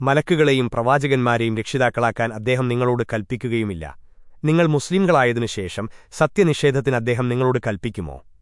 മലക്കുകളെയും പ്രവാചകന്മാരെയും രക്ഷിതാക്കളാക്കാൻ അദ്ദേഹം നിങ്ങളോട് കൽപ്പിക്കുകയുമില്ല. നിങ്ങൾ മുസ്ലിംകളായതിനുശേഷം സത്യനിഷേധത്തിന് അദ്ദേഹം നിങ്ങളോട് കൽപ്പിക്കുമോ?